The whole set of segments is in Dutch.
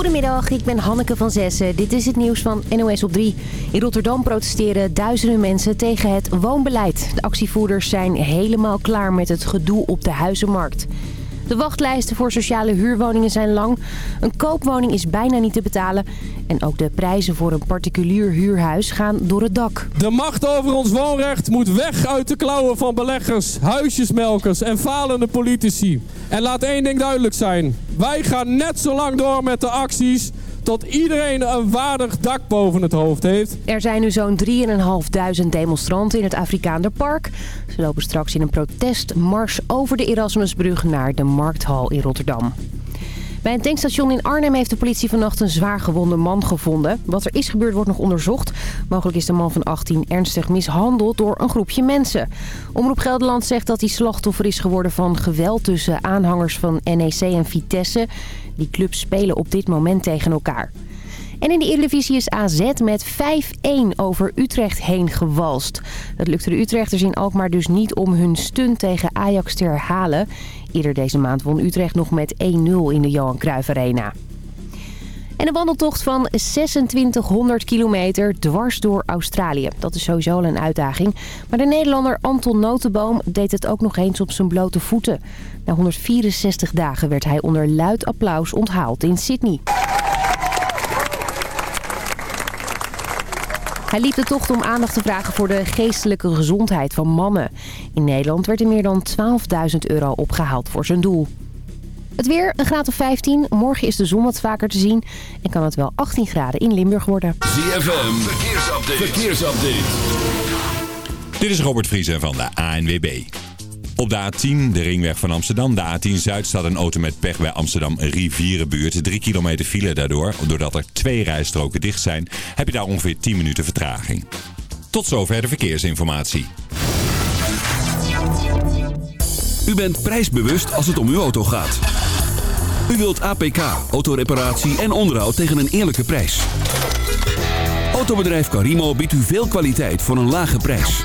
Goedemiddag, ik ben Hanneke van Zessen. Dit is het nieuws van NOS op 3. In Rotterdam protesteren duizenden mensen tegen het woonbeleid. De actievoerders zijn helemaal klaar met het gedoe op de huizenmarkt. De wachtlijsten voor sociale huurwoningen zijn lang. Een koopwoning is bijna niet te betalen. En ook de prijzen voor een particulier huurhuis gaan door het dak. De macht over ons woonrecht moet weg uit de klauwen van beleggers, huisjesmelkers en falende politici. En laat één ding duidelijk zijn. Wij gaan net zo lang door met de acties tot iedereen een waardig dak boven het hoofd heeft. Er zijn nu zo'n 3.500 demonstranten in het Afrikaner Park. Ze lopen straks in een protestmars over de Erasmusbrug naar de Markthal in Rotterdam. Bij een tankstation in Arnhem heeft de politie vannacht een zwaar gewonde man gevonden. Wat er is gebeurd wordt nog onderzocht. Mogelijk is de man van 18 ernstig mishandeld door een groepje mensen. Omroep Gelderland zegt dat hij slachtoffer is geworden van geweld tussen aanhangers van NEC en Vitesse. Die clubs spelen op dit moment tegen elkaar. En in de Eredivisie is AZ met 5-1 over Utrecht heen gewalst. Het lukte de Utrechters in Alkmaar dus niet om hun stunt tegen Ajax te herhalen. Eerder deze maand won Utrecht nog met 1-0 in de Johan Cruijff Arena. En een wandeltocht van 2600 kilometer dwars door Australië. Dat is sowieso al een uitdaging. Maar de Nederlander Anton Notenboom deed het ook nog eens op zijn blote voeten. Na 164 dagen werd hij onder luid applaus onthaald in Sydney. Hij liep de tocht om aandacht te vragen voor de geestelijke gezondheid van mannen. In Nederland werd er meer dan 12.000 euro opgehaald voor zijn doel. Het weer, een graad of 15. Morgen is de zon wat vaker te zien. En kan het wel 18 graden in Limburg worden. ZFM, verkeersupdate. verkeersupdate. Dit is Robert Vriezen van de ANWB. Op de A10, de ringweg van Amsterdam. De A10 Zuid staat een auto met pech bij Amsterdam Rivierenbuurt. Drie kilometer file daardoor. Doordat er twee rijstroken dicht zijn, heb je daar ongeveer 10 minuten vertraging. Tot zover de verkeersinformatie. U bent prijsbewust als het om uw auto gaat. U wilt APK, autoreparatie en onderhoud tegen een eerlijke prijs. Autobedrijf Carimo biedt u veel kwaliteit voor een lage prijs.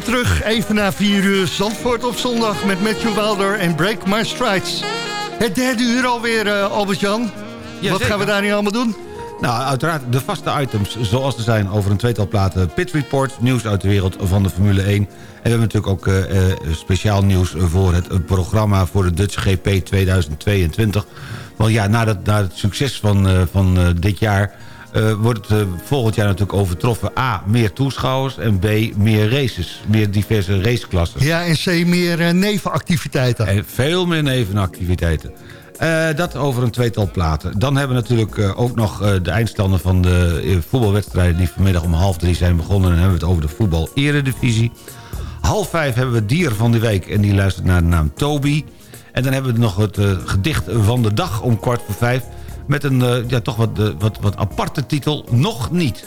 Welkom terug, even na 4 uur Zandvoort op zondag met Matthew Wilder en Break My Strides. Het derde uur alweer, eh, Albert-Jan. Wat zeker. gaan we daar nu allemaal doen? Nou, uiteraard de vaste items zoals er zijn over een tweetal platen. Pit Report, nieuws uit de wereld van de Formule 1. En we hebben natuurlijk ook eh, eh, speciaal nieuws voor het programma voor de Dutch GP 2022. Want ja, na, dat, na het succes van, van dit jaar... eh, wordt eh, volgend jaar natuurlijk overtroffen. A, meer toeschouwers en B, meer races. Meer diverse raceklassen. Ja, en C meer eh, nevenactiviteiten. En veel meer nevenactiviteiten. Dat over een tweetal platen. Dan hebben we natuurlijk ook nog de eindstanden van de voetbalwedstrijden... die vanmiddag om half drie zijn begonnen. En dan hebben we het over de voetbal-eredivisie. Half vijf hebben we dier van de week en die luistert naar de naam Toby. En dan hebben we nog het gedicht van de dag om kwart voor vijf... met een eh, ja, toch wat, eh, wat, wat aparte titel, Nog Niet.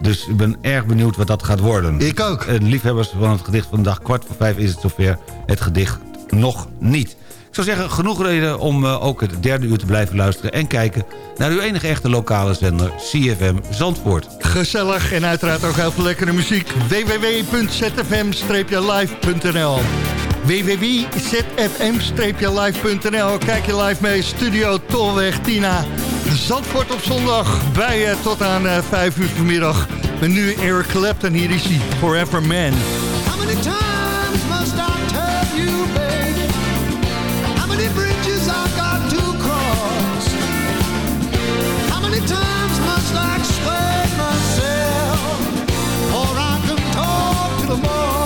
Dus ik ben erg benieuwd wat dat gaat worden. Ik ook. En liefhebbers van het gedicht van de dag, kwart voor vijf is het zover. Het gedicht Nog Niet. Ik zou zeggen, genoeg reden om eh, ook het derde uur te blijven luisteren... en kijken naar uw enige echte lokale zender, CFM Zandvoort. Gezellig en uiteraard ook heel veel lekkere muziek. www.zfm-live.nl www.zfm-live.nl Kijk je live mee, Studio Tolweg Tina. Zandvoort op zondag bij je tot aan eh, 5 uur vanmiddag. Met nu Eric Clapton, hier is hij, Forever Man. How many times must I tell you, baby? How many bridges I got to cross? How many times must I explain myself? Or I can talk to the boss.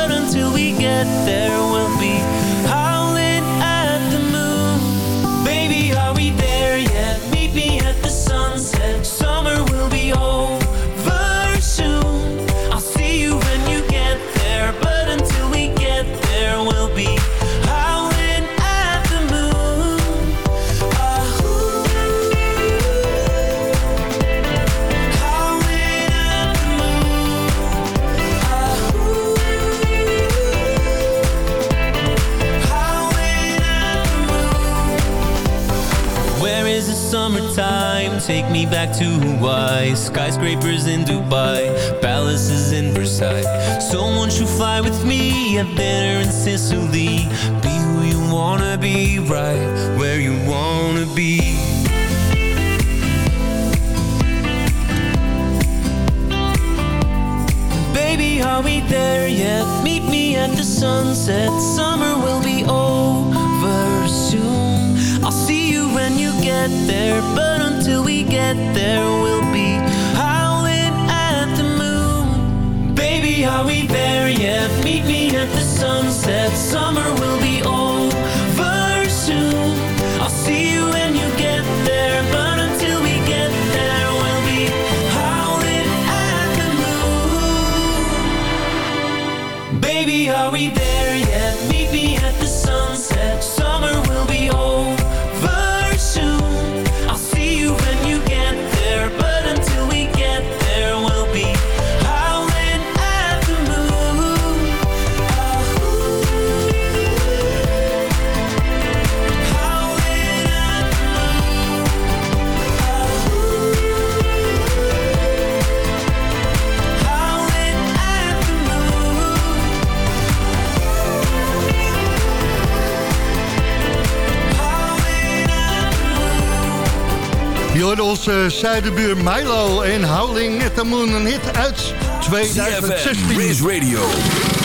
hoorde onze zuidenbuur Milo en Howling at the Moon. Een hit uit 2016. CFM, Race Radio,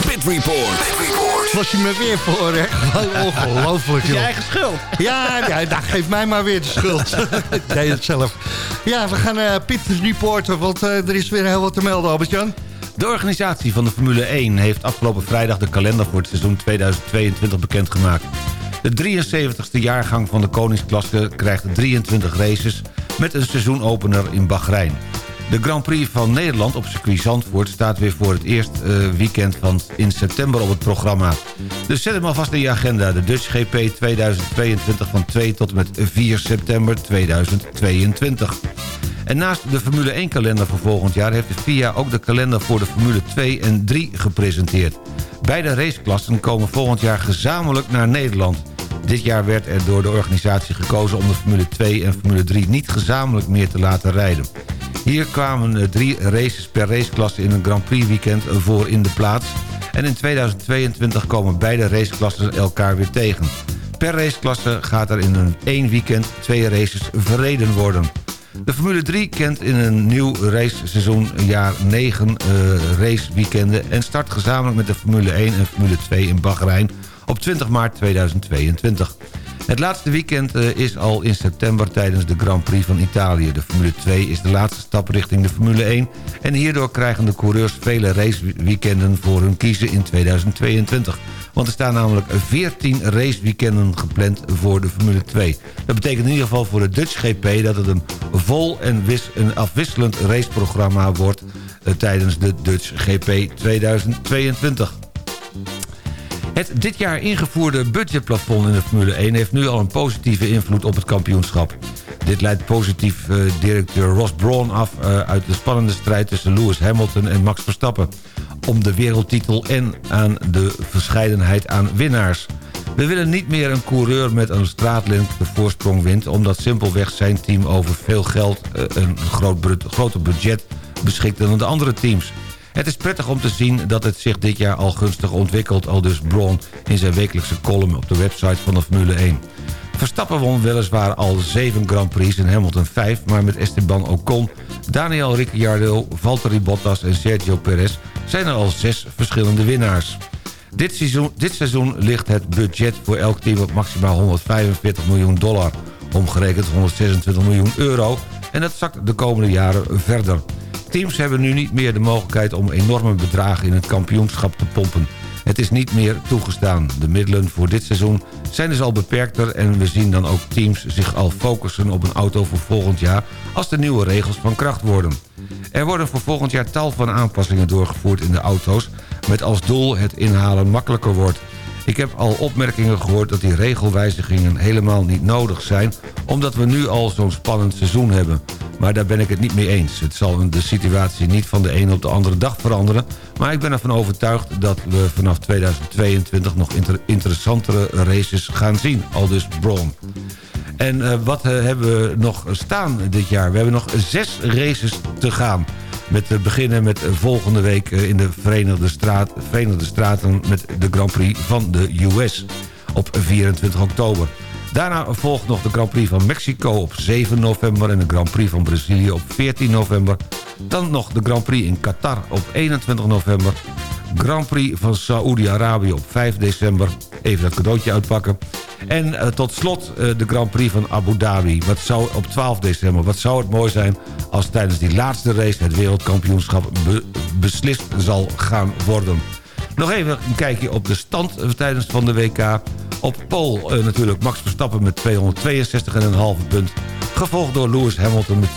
Pit Report. Was je me weer voor, hè? Ongelooflijk, Je joh. eigen schuld. Ja, ja nou, geef mij maar weer de schuld. Ik deed het zelf. Ja, we gaan eh Piet reporten, want eh, er is weer heel wat te melden, Albert-Jan. De organisatie van de Formule 1 heeft afgelopen vrijdag de kalender voor het seizoen 2022 bekendgemaakt. De 73ste jaargang van de koningsklasse krijgt 23 races met een seizoenopener in Bahrein. De Grand Prix van Nederland op circuit Zandvoort staat weer voor het eerst eh, weekend van in september op het programma. Dus zet hem alvast in je agenda. De Dutch GP 2022 van 2 tot met 4 september 2022. En naast de Formule 1-kalender voor volgend jaar... heeft de FIA ook de kalender voor de Formule 2 en 3 gepresenteerd. Beide raceklassen komen volgend jaar gezamenlijk naar Nederland. Dit jaar werd er door de organisatie gekozen om de Formule 2 en Formule 3 niet gezamenlijk meer te laten rijden. Hier kwamen eh, drie races per raceklasse in een Grand Prix weekend voor in de plaats. En in 2022 komen beide raceklassen elkaar weer tegen. Per raceklasse gaat er in een één weekend twee races verreden worden. De Formule 3 kent in een nieuw raceseizoen jaar 9 uh, raceweekenden... en start gezamenlijk met de Formule 1 en Formule 2 in Bahrein op 20 maart 2022. Het laatste weekend uh, is al in september tijdens de Grand Prix van Italië. De Formule 2 is de laatste stap richting de Formule 1... en hierdoor krijgen de coureurs vele raceweekenden voor hun kiezen in 2022. Want er staan namelijk 14 raceweekenden gepland voor de Formule 2. Dat betekent in ieder geval voor de Dutch GP... dat het een vol en afwisselend raceprogramma wordt... Uh, tijdens de Dutch GP 2022. Het dit jaar ingevoerde budgetplafond in de Formule 1... heeft nu al een positieve invloed op het kampioenschap. Dit leidt positief uh, directeur Ross Brawn af... Uh, uit de spannende strijd tussen Lewis Hamilton en Max Verstappen. om de wereldtitel en aan de verscheidenheid aan winnaars. We willen niet meer een coureur met een straatlink de voorsprong wint... omdat simpelweg zijn team over veel geld, eh, een groot, groter budget beschikt dan de andere teams. Het is prettig om te zien dat het zich dit jaar al gunstig ontwikkelt... al dus Braun in zijn wekelijkse column op de website van de Formule 1. Verstappen won weliswaar al 7 Grand Prix en Hamilton 5... maar met Esteban Ocon, Daniel Ricciardo, Valtteri Bottas en Sergio Perez... zijn er al zes verschillende winnaars. Dit seizoen, dit seizoen ligt het budget voor elk team op maximaal 145 miljoen dollar. Omgerekend 126 miljoen euro. En dat zakt de komende jaren verder. Teams hebben nu niet meer de mogelijkheid om enorme bedragen in het kampioenschap te pompen. Het is niet meer toegestaan. De middelen voor dit seizoen zijn dus al beperkter... en we zien dan ook teams zich al focussen op een auto voor volgend jaar... als de nieuwe regels van kracht worden. Er worden voor volgend jaar tal van aanpassingen doorgevoerd in de auto's... met als doel het inhalen makkelijker wordt. Ik heb al opmerkingen gehoord dat die regelwijzigingen helemaal niet nodig zijn... omdat we nu al zo'n spannend seizoen hebben. Maar daar ben ik het niet mee eens. Het zal de situatie niet van de ene op de andere dag veranderen... maar ik ben ervan overtuigd dat we vanaf 2022 nog inter- interessantere races gaan zien. Al dus Braun. En eh, wat eh, hebben we nog staan dit jaar? We hebben nog zes races te gaan. Met beginnen met eh, volgende week eh, in de Verenigde, Straat, Verenigde Staten... met de Grand Prix van de US op 24 oktober. Daarna volgt nog de Grand Prix van Mexico op 7 november... en de Grand Prix van Brazilië op 14 november. Dan nog de Grand Prix in Qatar op 21 november. Grand Prix van Saoedi-Arabië op 5 december. Even dat cadeautje uitpakken. En eh, tot slot eh, de Grand Prix van Abu Dhabi. Wat zou op 12 december. Wat zou het mooi zijn als tijdens die laatste race... het wereldkampioenschap be- beslist zal gaan worden. Nog even een kijkje op de stand eh, tijdens van de WK. Op pole eh, natuurlijk Max Verstappen met 262,5 punt. Gevolgd door Lewis Hamilton met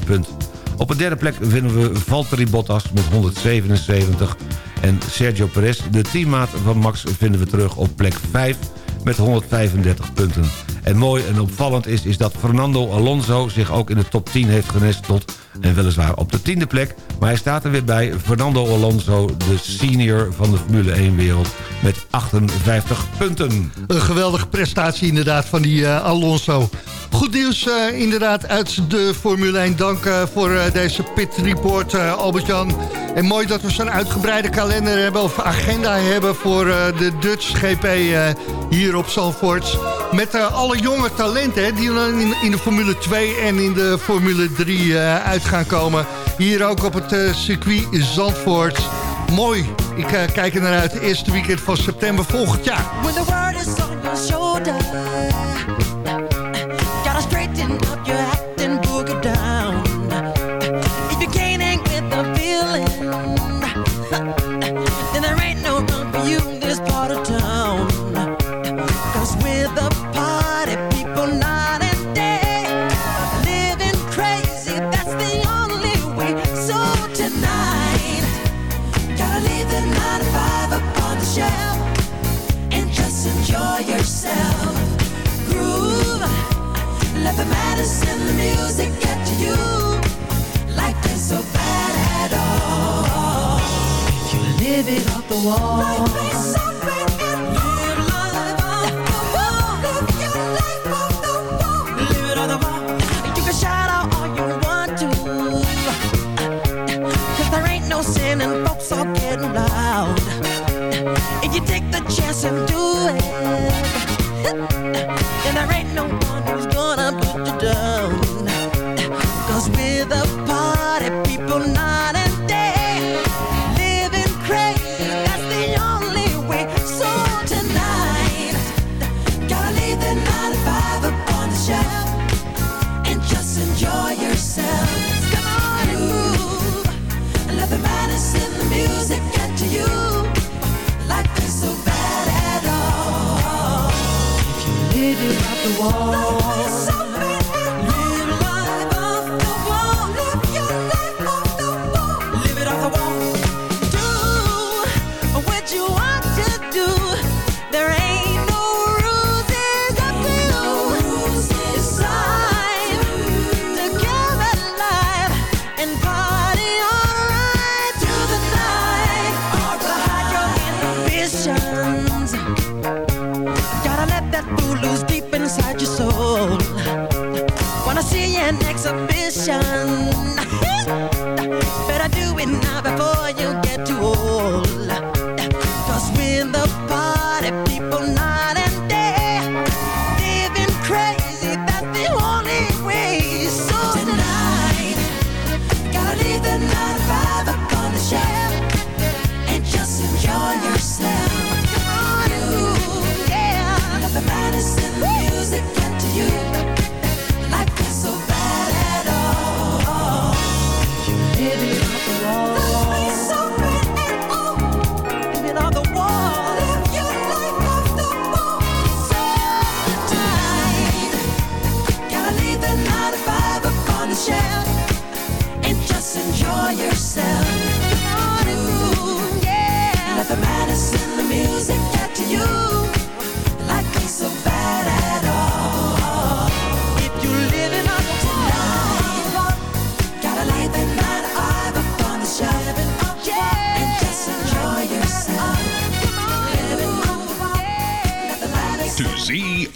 256,5 punt. Op een derde plek vinden we Valtteri Bottas met 177. En Sergio Perez, de teammaat van Max, vinden we terug op plek 5 met 135 punten. En mooi en opvallend is, is dat Fernando Alonso zich ook in de top 10 heeft genesteld. En weliswaar op de tiende plek, maar hij staat er weer bij. Fernando Alonso, de senior van de Formule 1-wereld, met 58 punten. Een geweldige prestatie inderdaad van die eh, Alonso. Goed nieuws eh, inderdaad uit de Formule 1. Dank eh, voor deze pit report, Albert-Jan. En mooi dat we zo'n uitgebreide kalender hebben of agenda hebben voor de Dutch GP hier op Zandvoort. Met eh, jonge talenten die in, de Formule 2 en in de Formule 3 eh, uit gaan komen. Hier ook op het eh, circuit Zandvoort. Mooi. Ik eh, kijk er naar uit. Eerste weekend van september volgend jaar. see an exhibition. Better do it now before you get too old. Cause when the party people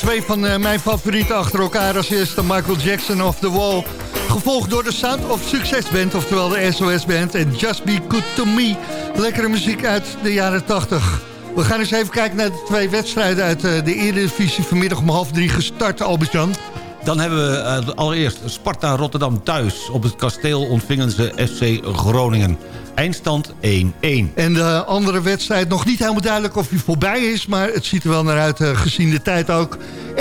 Twee van eh, mijn favorieten achter elkaar. Als eerste Michael Jackson of The Wall. Gevolgd door de Sound of Success Band, oftewel de SOS Band. En Just Be Good To Me. Lekkere muziek uit de jaren 80. We gaan eens even kijken naar de twee wedstrijden uit eh, de Eredivisie. Vanmiddag om half drie gestart, Albert-Jan. Dan hebben we eh, allereerst Sparta Rotterdam thuis. Op het kasteel ontvingen ze FC Groningen. Eindstand 1-1. En de andere wedstrijd nog niet helemaal duidelijk of hij voorbij is... maar het ziet er wel naar uit, eh, gezien de tijd ook.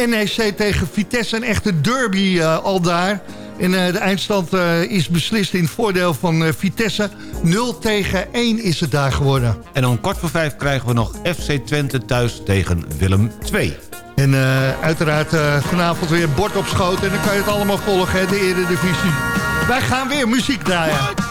NEC tegen Vitesse, een echte derby eh, al daar. En eh, de eindstand eh, is beslist in het voordeel van eh, Vitesse. 0 tegen 1 is het daar geworden. En om kwart voor vijf krijgen we nog FC Twente thuis tegen Willem 2. En eh, uiteraard eh, vanavond weer bord op schoot. En dan kan je het allemaal volgen, hè, de Eredivisie. Wij gaan weer muziek draaien.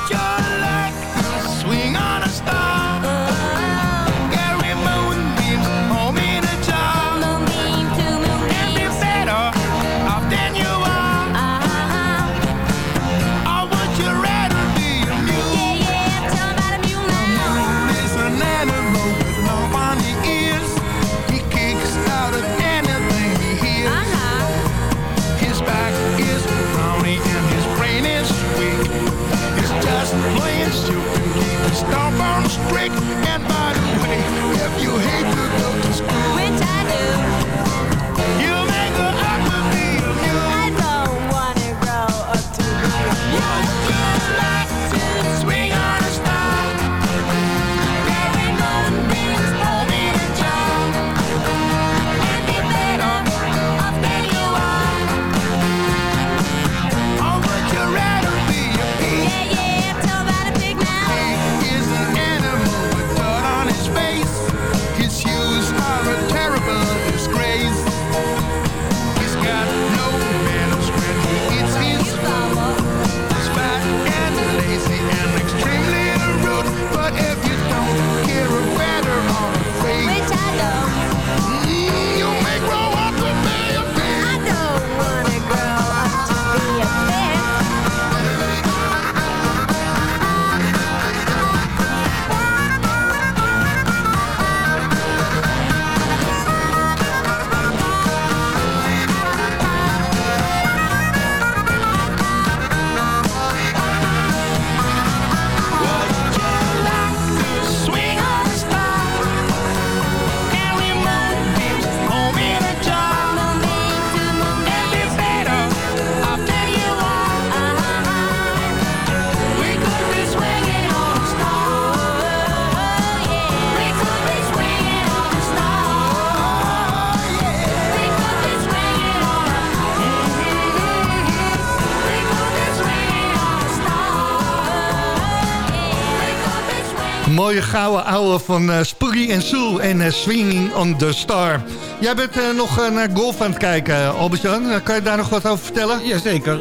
Gouden ouwe van eh Spooky en Sue en eh, Swinging on the Star. Jij bent eh, nog naar golf aan het kijken, Albert-Jan. Kan je daar nog wat over vertellen? Jazeker.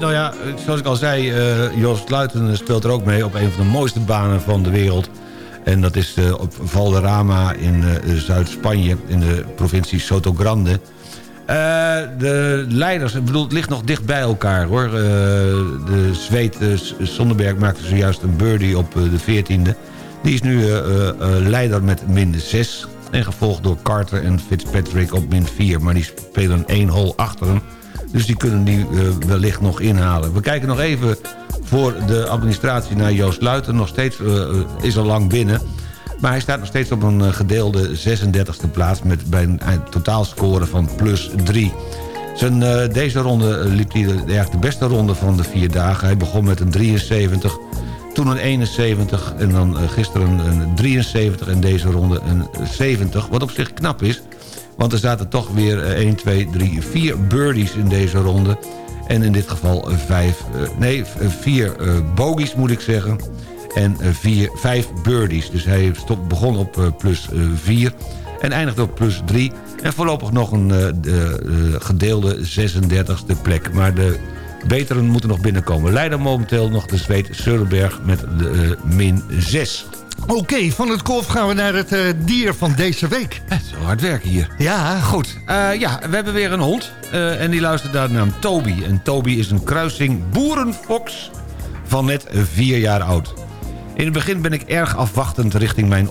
Nou ja, zoals ik al zei, Jos Luiten speelt er ook mee op een van de mooiste banen van de wereld. En dat is op Valderrama in Zuid-Spanje, in de provincie Soto Grande. De leiders, ik bedoel, het ligt nog dicht bij elkaar hoor. De Zweed Sonderberg maakte zojuist een birdie op de 14e. Die is nu eh, eh, eh, leider met min 6. En gevolgd door Carter en Fitzpatrick op min 4. Maar die spelen één hole achter hem. Dus die kunnen die wellicht nog inhalen. We kijken nog even voor de administratie naar Joost Luiten. Nog steeds is al lang binnen. Maar hij staat nog steeds op een gedeelde 36e plaats... met bij een totaalscore van plus 3. Zijn, deze ronde liep hij de, de beste ronde van de vier dagen. Hij begon met een 73, toen een 71 en dan eh, gisteren een 73 en deze ronde een 70. Wat op zich knap is, want er zaten toch weer eh, 1, 2, 3, 4 birdies in deze ronde. En in dit geval eh, vijf, eh, nee, eh, vier eh, bogies moet ik zeggen. En eh, vier, vijf birdies. Dus hij stop, begon op plus 4 en eindigde op plus 3. En voorlopig nog een de, gedeelde 36e plek. Maar de beteren moeten nog binnenkomen. Leider momenteel nog de Zweed Söderberg met de, eh, min 6. Oké, van het golf gaan we naar het eh, dier van deze week. Het is wel hard werken hier. Ja, Goed, eh, ja, we hebben weer een hond. eh, en die luistert naar de naam Toby. En Toby is een kruising boerenfox van net vier jaar oud. In het begin ben ik erg afwachtend richting, mijn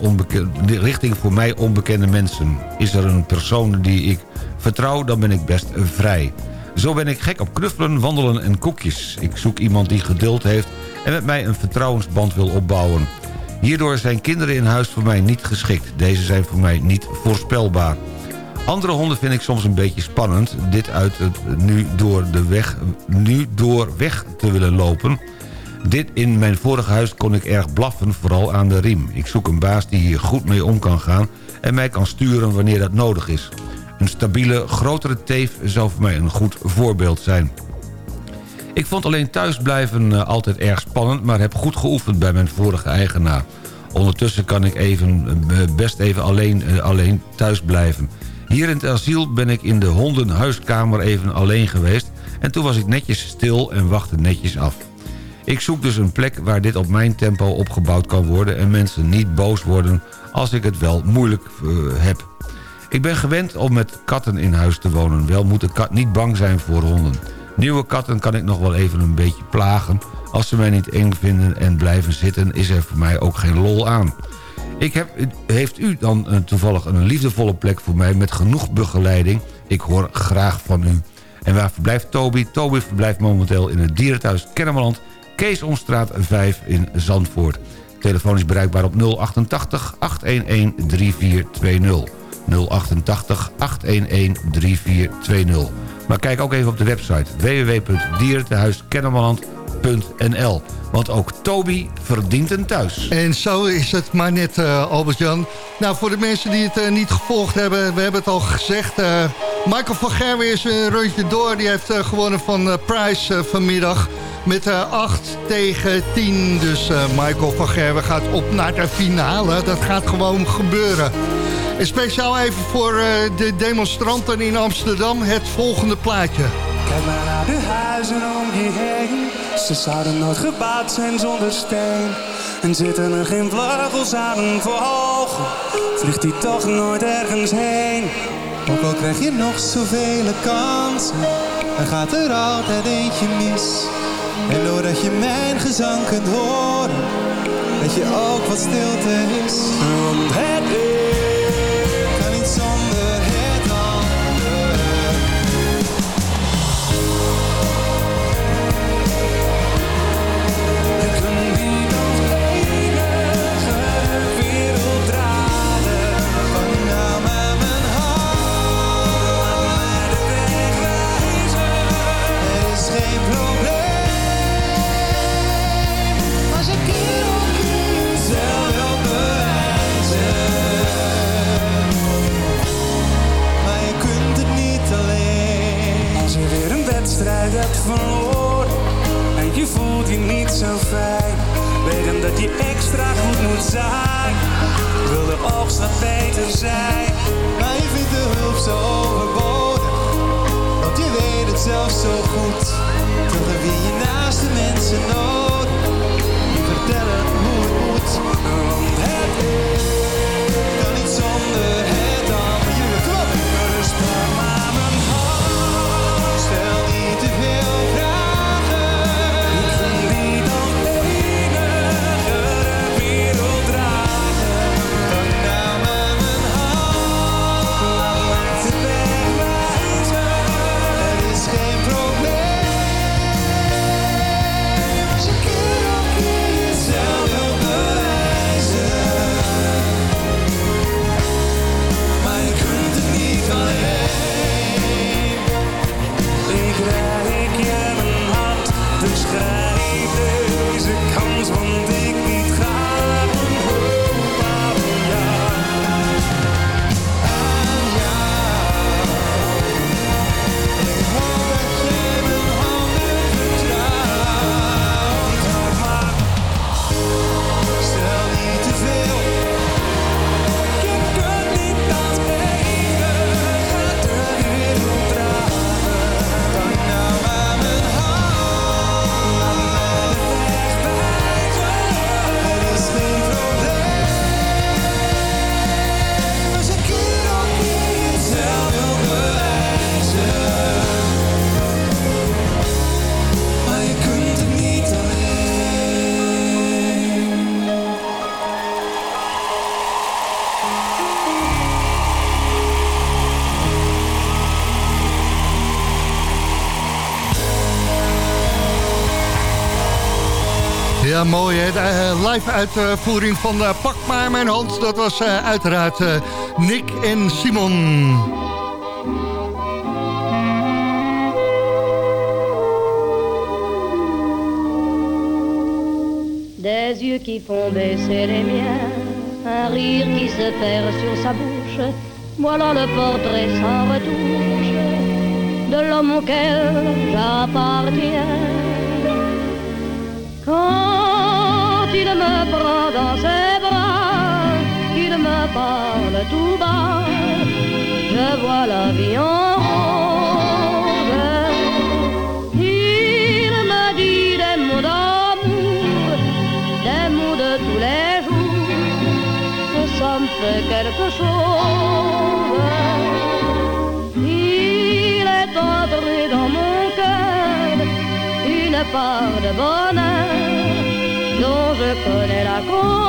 richting voor mij onbekende mensen. Is er een persoon die ik vertrouw, dan ben ik best vrij. Zo ben ik gek op knuffelen, wandelen en koekjes. Ik zoek iemand die geduld heeft en met mij een vertrouwensband wil opbouwen. Hierdoor zijn kinderen in huis voor mij niet geschikt. Deze zijn voor mij niet voorspelbaar. Andere honden vind ik soms een beetje spannend. Dit uit het nu door, de weg, nu door weg te willen lopen. Dit in mijn vorige huis kon ik erg blaffen, vooral aan de riem. Ik zoek een baas die hier goed mee om kan gaan... en mij kan sturen wanneer dat nodig is. Een stabiele, grotere teef zou voor mij een goed voorbeeld zijn. Ik vond alleen thuisblijven uh, altijd erg spannend... maar heb goed geoefend bij mijn vorige eigenaar. Ondertussen kan ik even, uh, best even alleen, alleen thuis blijven. Hier in het asiel ben ik in de hondenhuiskamer even alleen geweest... en toen was ik netjes stil en wachtte netjes af. Ik zoek dus een plek waar dit op mijn tempo opgebouwd kan worden... en mensen niet boos worden als ik het wel moeilijk heb. Ik ben gewend om met katten in huis te wonen. Wel moet de kat niet bang zijn voor honden. Nieuwe katten kan ik nog wel even een beetje plagen. Als ze mij niet eng vinden en blijven zitten... is er voor mij ook geen lol aan. Ik heb, heeft u dan toevallig een liefdevolle plek voor mij... met genoeg begeleiding? Ik hoor graag van u. En waar verblijft Toby? Toby verblijft momenteel in het dierenthuis Kennemerland... Keesomstraat 5 in Zandvoort. Telefoon is bereikbaar op 088 811 3420. 088 811 3420. Maar kijk ook even op de website www.dierentehuiskennemerland.nl. Want ook Toby verdient een thuis. En zo is het maar net, uh, Albert-Jan. Nou, voor de mensen die het uh, niet gevolgd hebben... we hebben het al gezegd... Uh, Michael van Gerwen is een rondje door. Die heeft gewonnen van Price vanmiddag met 8 tegen 10. Dus Michael van Gerwen gaat op naar de finale. Dat gaat gewoon gebeuren. Speciaal even voor uh, de demonstranten in Amsterdam het volgende plaatje. Kijk maar naar de huizen om je heen. Ze zouden nooit gebouwd zijn zonder steen. En zitten er geen vleugels aan een vogel, vliegt hij toch nooit ergens heen. Ook al krijg je nog zoveel kansen, er gaat er altijd eentje mis. En doordat je mijn gezang kunt horen, weet je ook wat stilte is. Want het kan strijd hebt verloren en je voelt je niet zo fijn. Weten dat je extra goed moet zijn, wil de oogst wat beter zijn. Ja, mooi hè. De eh, live uitvoering van eh, Pak maar mijn hand. Dat was eh, uiteraard Nick en Simon. Des yeux qui font baisser les miens, un rire qui se perd sur sa bouche. Voilà le portrait sans retouche de l'homme auquel j'appartiens. Quand il me prend dans ses bras, qu'il me parle tout bas, je vois la vie en rose. Il me dit des mots d'amour, des mots de tous les jours, ça me fait quelque chose. Il est entré dans mon cœur une part de bonheur je connais la cause.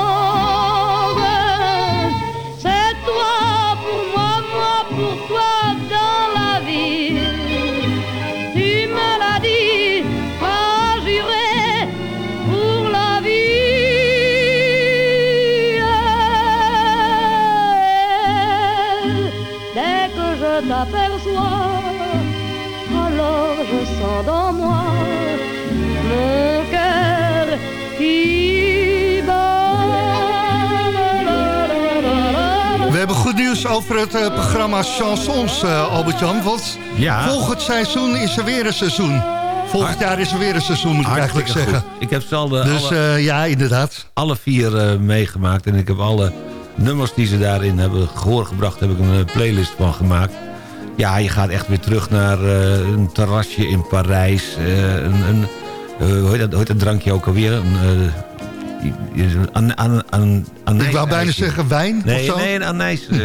Over het eh, programma Chansons, eh, Albert-Jan. Want Ja. volgend seizoen is er weer een seizoen. Volgend jaar is er weer een seizoen, moet ik eigenlijk zeggen. goed. Ik heb ze al de, Dus alle, eh, ja, inderdaad. alle vier meegemaakt. En ik heb alle nummers die ze daarin hebben gehoorgebracht... heb ik een playlist van gemaakt. Ja, je gaat echt weer terug naar een terrasje in Parijs. een, een, hoe, heet dat, hoe heet dat drankje ook alweer? Een, een, an, an, an, anijs- Ik wou bijna ijsje. zeggen wijn of Nee, zo. nee een anijs, eh,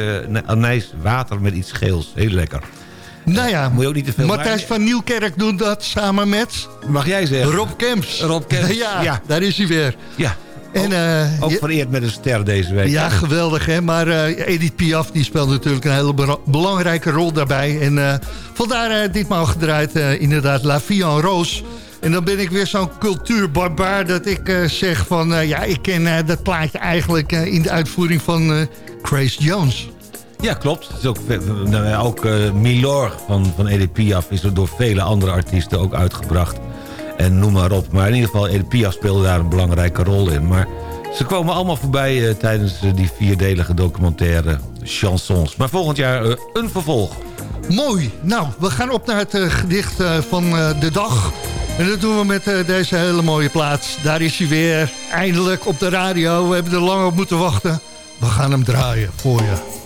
anijs water met iets geels. Heel lekker. Nou ja, Moet je ook niet te veel Matthijs van Nieuwkerk doet dat samen met Mag jij zeggen? Rob Kemps. Rob Kemps, Ja, ja. daar is hij weer. Ja, En, eh, ook je- vereerd met een ster deze week. Ja, geweldig hè. Maar eh, Edith Piaf die speelt natuurlijk een hele belangrijke rol daarbij. En eh, vandaar eh, ditmaal gedraaid eh, inderdaad La Vie en Rose. En dan ben ik weer zo'n cultuurbarbaar dat ik eh, zeg van... eh, ja, ik ken eh, dat plaatje eigenlijk in de uitvoering van Grace Jones. Ja, klopt. Het is ook, ook Milor van, van Edith Piaf is er door vele andere artiesten ook uitgebracht. En noem maar op. Maar in ieder geval, Edith Piaf speelde daar een belangrijke rol in. Maar ze komen allemaal voorbij tijdens die vierdelige documentaire chansons. Maar volgend jaar een vervolg. Mooi. Nou, we gaan op naar het gedicht van de dag. En dat doen we met eh, deze hele mooie plaats. Daar is hij weer, eindelijk op de radio. We hebben er lang op moeten wachten. We gaan hem draaien voor je.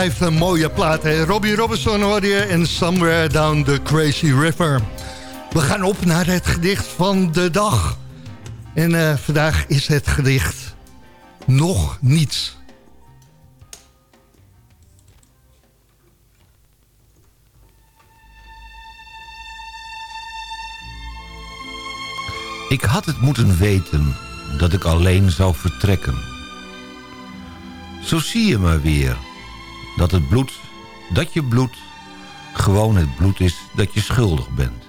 Blijft een mooie plaat, hè? Robbie Robinson hoorde je en Somewhere Down the Crazy River. We gaan op naar het gedicht van de dag. En eh, vandaag is het gedicht Nog Niets. Ik had het moeten weten dat ik alleen zou vertrekken. Zo zie je maar weer dat het bloed dat je bloedt gewoon het bloed is dat je schuldig bent.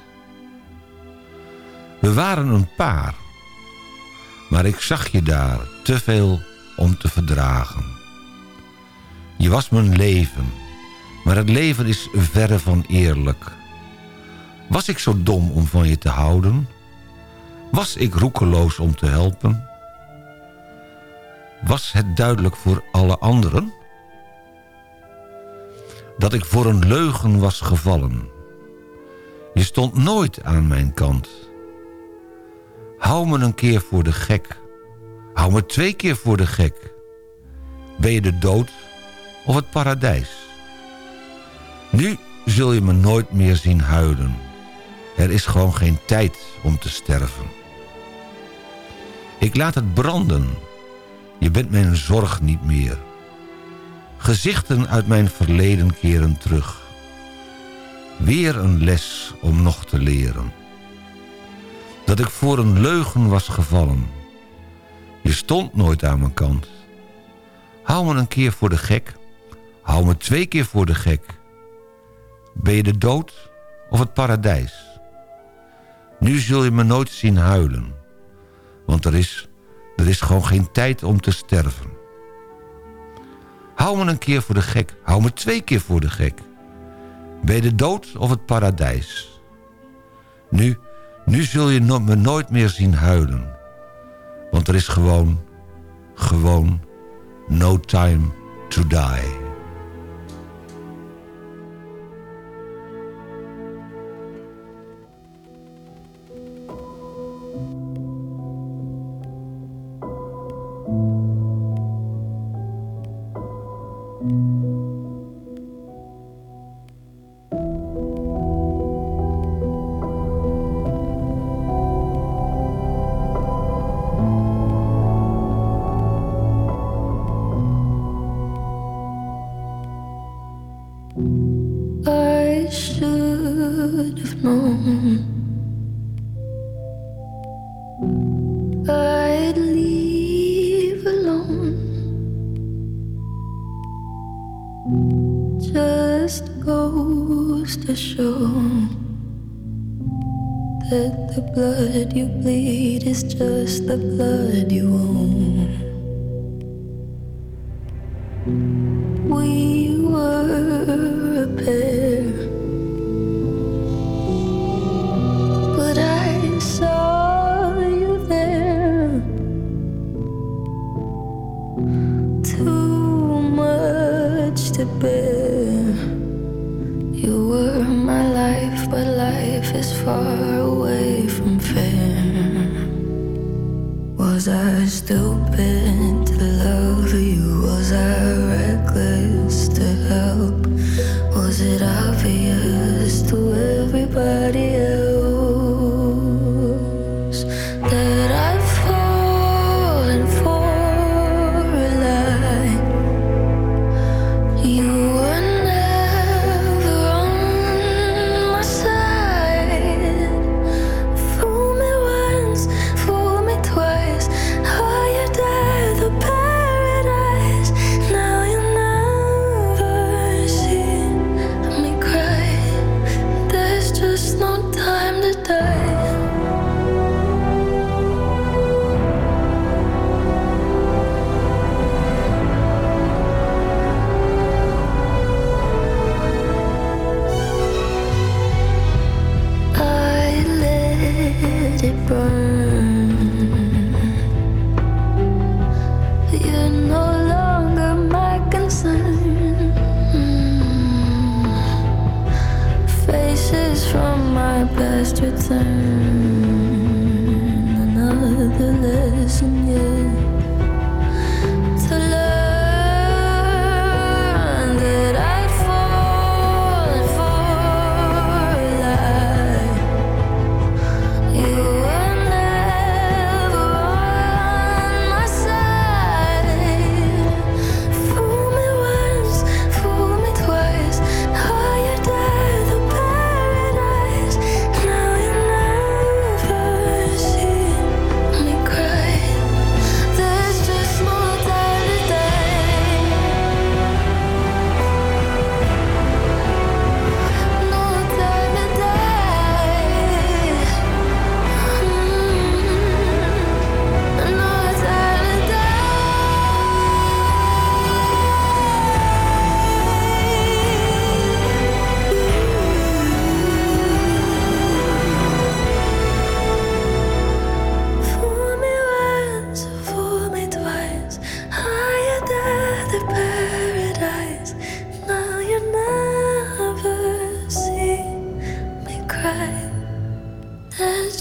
We waren een paar, maar ik zag je daar te veel om te verdragen. Je was mijn leven, maar het leven is verre van eerlijk. Was ik zo dom om van je te houden? Was ik roekeloos om te helpen? Was het duidelijk voor alle anderen? Dat ik voor een leugen was gevallen. Je stond nooit aan mijn kant. Hou me een keer voor de gek. Hou me twee keer voor de gek. Ben je de dood of het paradijs? Nu zul je me nooit meer zien huilen. Er is gewoon geen tijd om te sterven. Ik laat het branden. Je bent mijn zorg niet meer. Gezichten uit mijn verleden keren terug. Weer een les om nog te leren. Dat ik voor een leugen was gevallen. Je stond nooit aan mijn kant. Hou me een keer voor de gek. Hou me twee keer voor de gek. Ben je de dood of het paradijs? Nu zul je me nooit zien huilen. Want er is, er is gewoon geen tijd om te sterven. Hou me een keer voor de gek. Hou me twee keer voor de gek. Ben de dood of het paradijs? Nu, nu zul je me nooit meer zien huilen. Want er is gewoon, gewoon, no time to die. Blood you bleed is just the blood you own.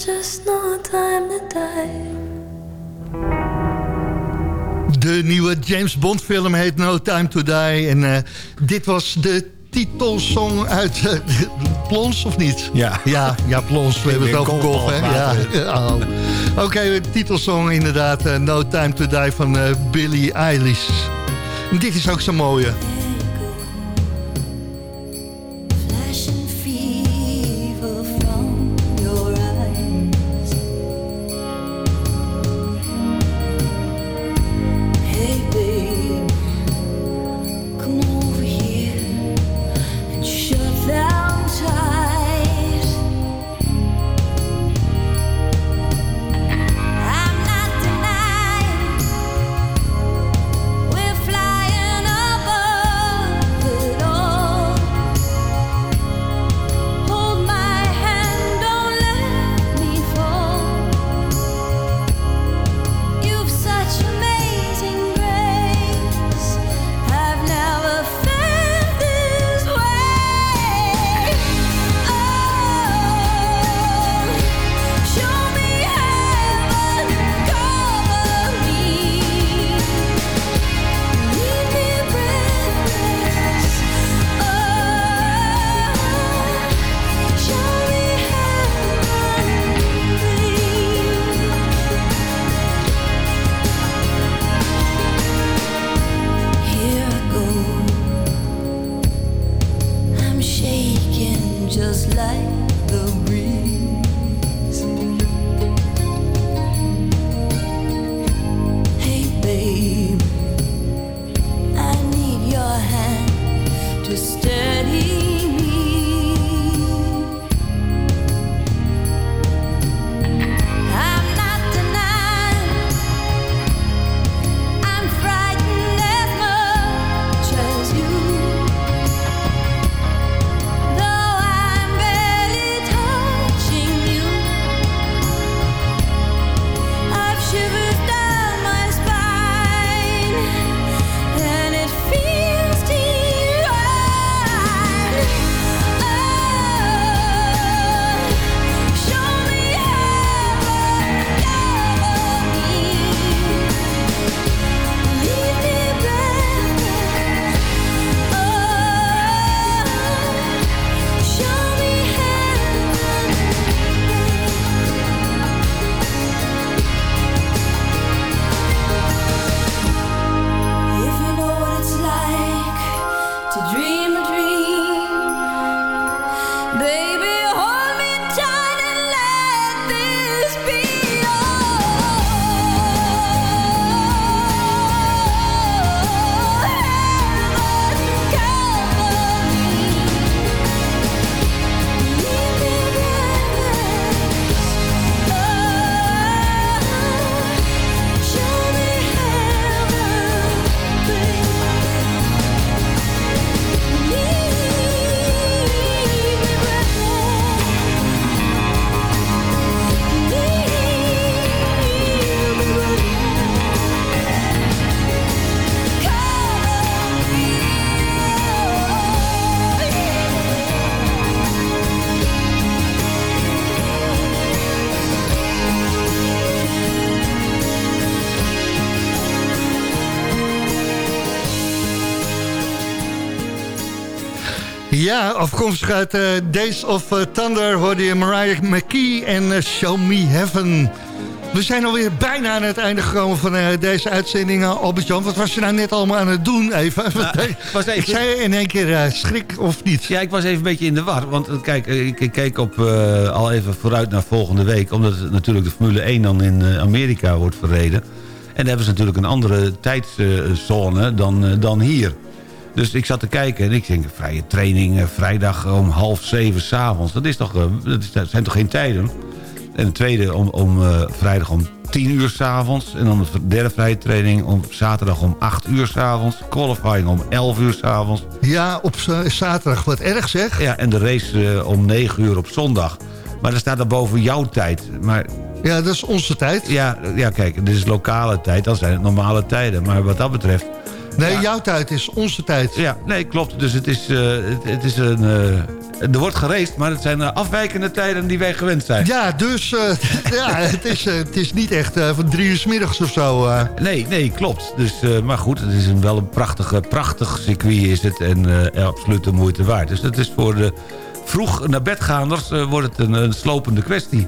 just no time to die. De nieuwe James Bond film heet No Time To Die. En eh, dit was de titelsong uit eh, Plons, of niet? Ja. Ja, ja Plons, we hebben het over golf, hè? Ja. Oh. Oké, titelsong inderdaad. Eh, no Time To Die van Billie Eilish. Dit is ook zo mooie. Ja, afkomstig uit eh, Days of eh, Thunder hoorde je Mariah McKee en eh, Show Me Heaven. We zijn alweer bijna aan het einde gekomen van deze uitzending. Uh, Albert-Jan, wat was je nou net allemaal aan het doen even? was even- Ik zei in één keer schrik of niet? Ja, ik was even een beetje in de war. Want kijk, ik, ik keek op, al even vooruit naar volgende week. Omdat het natuurlijk de Formule 1 dan in Amerika wordt verreden. En daar hebben ze natuurlijk een andere tijdszone dan, dan hier. Dus ik zat te kijken en ik denk, vrije training vrijdag om half zeven s'avonds. Dat, is toch, eh, dat, dat zijn toch geen tijden? En de tweede om, om eh, vrijdag om 10 uur s'avonds. En dan de derde vrije training om zaterdag om 8 uur s'avonds. Qualifying om 11 uur s'avonds. Ja, op zaterdag. Wat erg zeg. Ja, en de race eh, om 9 uur op zondag. Maar dat staat dan boven jouw tijd. Maar, ja, dat is onze tijd. Ja, ja, kijk, dit is lokale tijd. Dan zijn het normale tijden. Maar wat dat betreft Nee, jouw tijd is onze tijd. Ja, nee, klopt. Dus het is, eh, het, het is een... eh, er wordt gereisd, maar het zijn eh, afwijkende tijden die wij gewend zijn. Ja, dus ja, het, is, het is niet echt van drie uur 's middags of zo. Nee, nee, klopt. Dus, maar goed, het is een, wel een prachtige, prachtig circuit is het. En absoluut de moeite waard. Dus dat is voor de vroeg naar bedgaanders wordt het een, een slopende kwestie.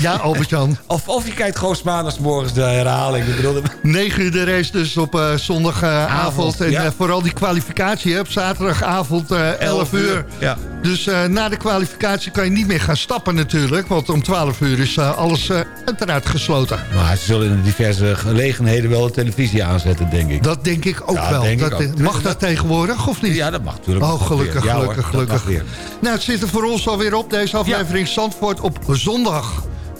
Ja, Albert-Jan. Of, of je kijkt gewoon maandagsmorgens de herhaling. Ik bedoel, 9 uur de race dus op eh, zondagavond. Avond, en ja. eh, vooral die kwalificatie hè, op zaterdagavond eh 11 uur. Ja. Dus eh, na de kwalificatie kan je niet meer gaan stappen natuurlijk. Want om 12 uur is eh, alles eh, uiteraard gesloten. Maar ze zullen in diverse gelegenheden wel de televisie aanzetten, denk ik. Dat denk ik ook Ja, wel. ik ook. Mag dat tegenwoordig of niet? Ja, dat mag natuurlijk. Oh, gelukkig. Ja, hoor, gelukkig, gelukkig. Nou, het zit er voor ons alweer op, deze aflevering Zandvoort op zondag.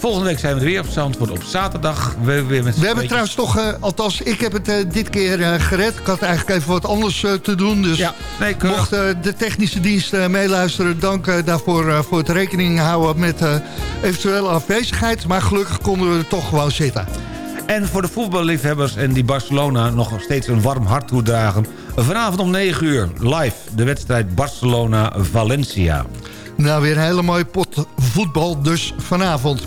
Volgende week zijn we er weer op Zandvoort op zaterdag. We, weer met We hebben trouwens toch, eh, althans ik heb het eh, dit keer eh, gered. Ik had eigenlijk even wat anders te doen. Dus Ja, nee, mocht de technische dienst meeluisteren... dank daarvoor voor het rekening houden met eventuele afwezigheid. Maar gelukkig konden we er toch gewoon zitten. En voor de voetballiefhebbers en die Barcelona nog steeds een warm hart toedragen. Vanavond om 9 uur live de wedstrijd Barcelona-Valencia. Nou, weer een hele mooie pot voetbal dus vanavond.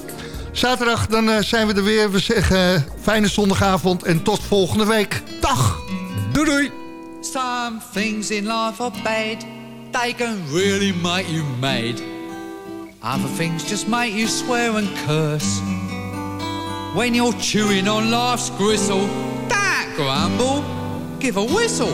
Zaterdag dan eh, zijn we er weer. We zeggen eh, fijne zondagavond en tot volgende week. Dag! Doei doei! Some things in life are bad. They can really make you mad. Other things just make you swear and curse. When you're chewing on life's gristle, don't grumble, give a whistle.